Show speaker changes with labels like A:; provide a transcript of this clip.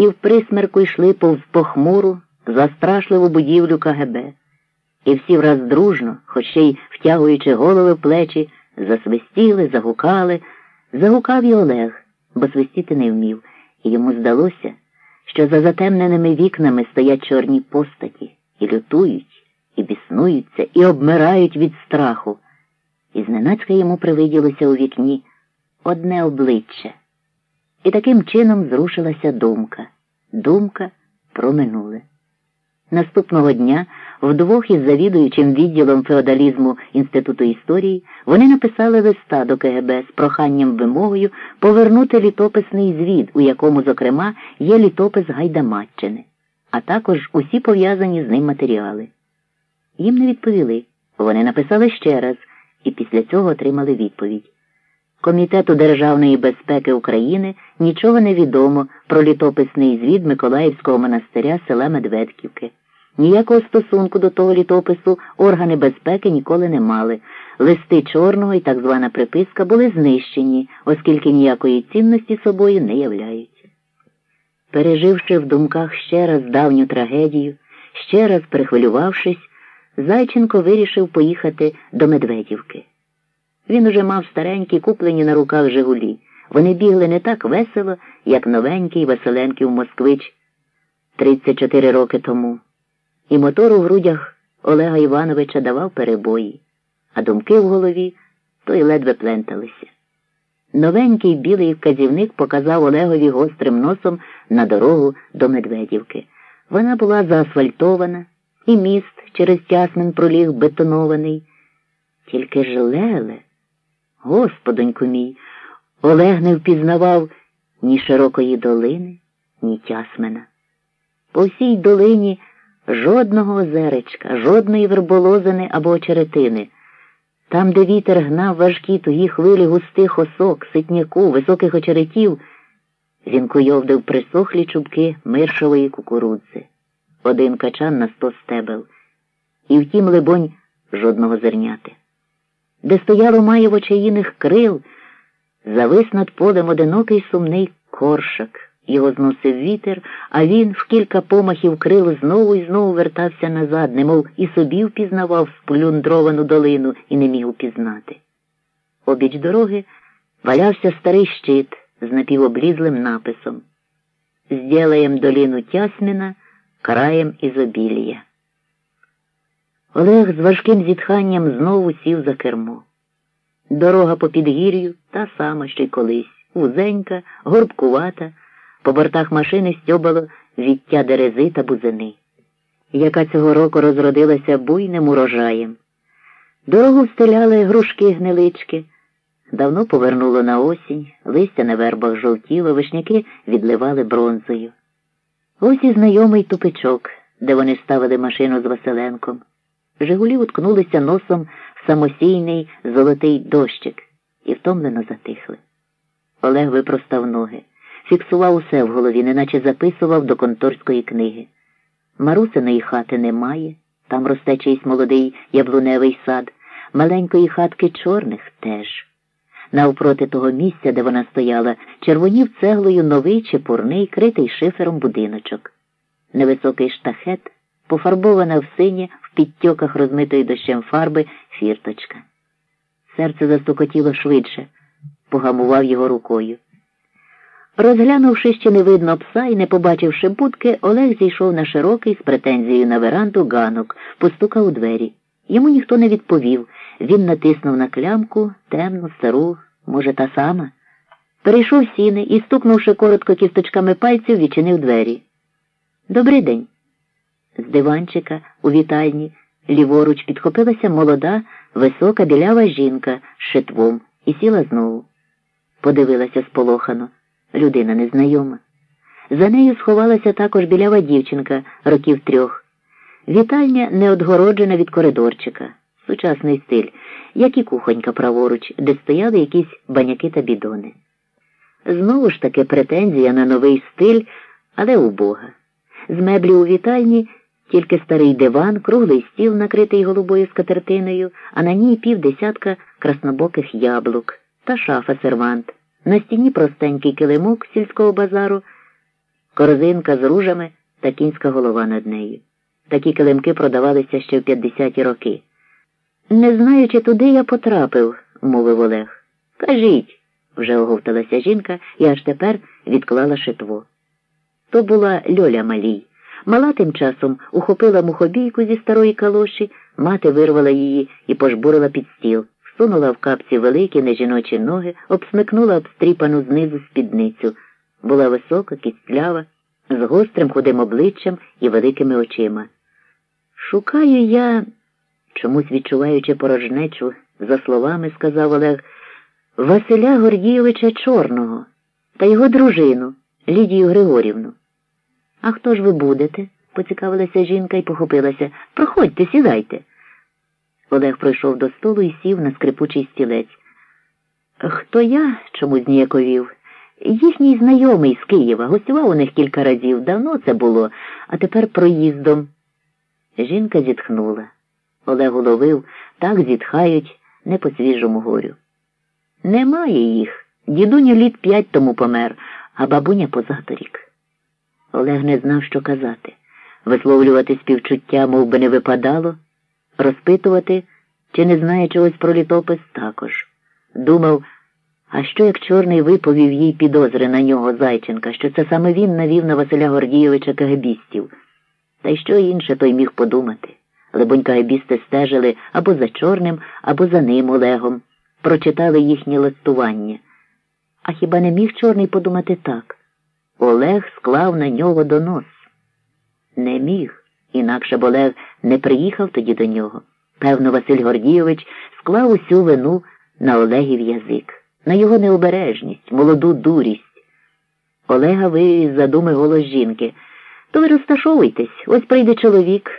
A: і в присмерку йшли повз похмуру, застрашливу будівлю КГБ. І всі враз дружно, хоч ще й втягуючи голови в плечі, засвистіли, загукали. Загукав і Олег, бо свистіти не вмів, і йому здалося, що за затемненими вікнами стоять чорні постаті і лютують, і біснуються, і обмирають від страху. І зненацька йому привиділося у вікні одне обличчя. І таким чином зрушилася думка думка про минуле. Наступного дня вдвох із завідуючим відділом феодалізму Інституту історії вони написали листа до КГБ з проханням вимогою повернути літописний звіт, у якому, зокрема, є літопис Гайдамаччини, а також усі пов'язані з ним матеріали. Їм не відповіли. Вони написали ще раз і після цього отримали відповідь. Комітету Державної безпеки України нічого не відомо про літописний звіт Миколаївського монастиря села Медведківки. Ніякого стосунку до того літопису органи безпеки ніколи не мали. Листи чорного і так звана приписка були знищені, оскільки ніякої цінності собою не являються. Переживши в думках ще раз давню трагедію, ще раз прихвилювавшись, Зайченко вирішив поїхати до Медведівки. Він уже мав старенькі, куплені на руках Жигулі. Вони бігли не так весело, як новенький Василенків москвич 34 роки тому. І мотор у грудях Олега Івановича давав перебої, а думки в голові то й ледве пленталися. Новенький білий вказівник показав Олегові гострим носом на дорогу до Медведівки. Вона була заасфальтована, і міст через тясмен проліг бетонований. Тільки ж леле, господоньку мій, Олег не впізнавав ні широкої долини, ні тясмена. По всій долині жодного озеречка, жодної верболозини або очеретини. Там, де вітер гнав важкі тугі хвилі густих осок, ситняку, високих очеретів, він куйовдив присохлі чубки миршової кукурудзи, один качан на сто стебел, і втім, либонь, жодного зерняти. Де стояло має в очаїних крил, завис над полем одинокий сумний коршак. Його зносив вітер, а він в кілька помахів крил знову і знову вертався назад, немов і собі впізнавав сплюндровану долину і не міг упізнати. Обіч дороги валявся старий щит з напівоблізлим написом Зділаєм долину Тясміна, краєм ізобілія. Олег з важким зітханням знову сів за кермо. Дорога по підгір'ю та сама, що й колись, вузенька, горбкувата. По бортах машини стьобало віття дерези та бузини, яка цього року розродилася буйним урожаєм. Дорогу встеляли грушки гнилички. Давно повернуло на осінь, листя на вербах жовтіло, вишняки відливали бронзою. Ось і знайомий тупичок, де вони ставили машину з Василенком. Жигулі уткнулися носом в самосійний золотий дощик і втомлено затихли. Олег випростав ноги фіксував усе в голові, неначе записував до конторської книги. Марусиної хати немає, там росте чийсь молодий яблуневий сад, маленької хатки чорних теж. Навпроти того місця, де вона стояла, червонів цеглою новий чепурний, критий шифером будиночок. Невисокий штахет, пофарбована в синє, підтьоках розмитої дощем фарби фірточка. Серце застукотіло швидше, погамував його рукою. Розглянувши, що не видно пса і не побачивши будки, Олег зійшов на широкий з претензією на веранду ганок, постукав у двері. Йому ніхто не відповів. Він натиснув на клямку темну, стару, може, та сама. Перейшов сіни і, стукнувши коротко кісточками пальців, відчинив двері. Добрий день. З диванчика у вітальні ліворуч підхопилася молода, висока білява жінка з шитвом і сіла знову. Подивилася сполохано людина незнайома. За нею сховалася також білява дівчинка років трьох. Вітальня не одгороджена від коридорчика, сучасний стиль, як і кухонька праворуч, де стояли якісь баняки та бідони. Знову ж таки претензія на новий стиль, але убога. З меблі у вітальні тільки старий диван, круглий стіл, накритий голубою скатертиною, а на ній півдесятка краснобоких яблук та шафа сервант. На стіні простенький килимок сільського базару. корзинка з ружами та кінська голова над нею. Такі килимки продавалися ще в 50-ті роки. Не знаю, чи туди я потрапив, мовив Олег. Кажіть, вже оговталася жінка і аж тепер відклала шитво. То була Льоля Малій. Мала тим часом ухопила мухобійку зі старої калоші, мати вирвала її і пожбурила під стіл, всунула в капці великі нежіночі ноги, обсмикнула обстріпану знизу спідницю. Була висока, кістлява, з гострим худим обличчям і великими очима. Шукаю я, чомусь відчуваючи порожнечу, за словами сказав Олег, Василя Гордійовича Чорного та його дружину Лідію Григорівну. А хто ж ви будете? поцікавилася жінка і похопилася. Проходьте, сідайте. Олег пройшов до столу і сів на скрипучий стілець. Хто я чомусь ніяковів? Їхній знайомий з Києва гостював у них кілька разів. Давно це було, а тепер проїздом. Жінка зітхнула. Олег уловив, так зітхають не по свіжому горю. Немає їх. Дідуню літ п'ять тому помер, а бабуня позаторік. Олег не знав, що казати. Висловлювати співчуття мов би, не випадало, розпитувати, чи не знає чогось про літопис також. Думав, а що як чорний виповів їй підозри на нього Зайченка, що це саме він навів на Василя Гордійовича кагебістів. Та й що інше той міг подумати. Либонь кагебісти стежили або за чорним, або за ним Олегом, прочитали їхнє листування. А хіба не міг чорний подумати так? Олег склав на нього донос. Не міг, інакше б Олег не приїхав тоді до нього. Певно, Василь Гордійович склав усю вину на Олегів язик, на його необережність, молоду дурість. Олега вивів задуми голос жінки. То ви розташовуйтесь, ось прийде чоловік.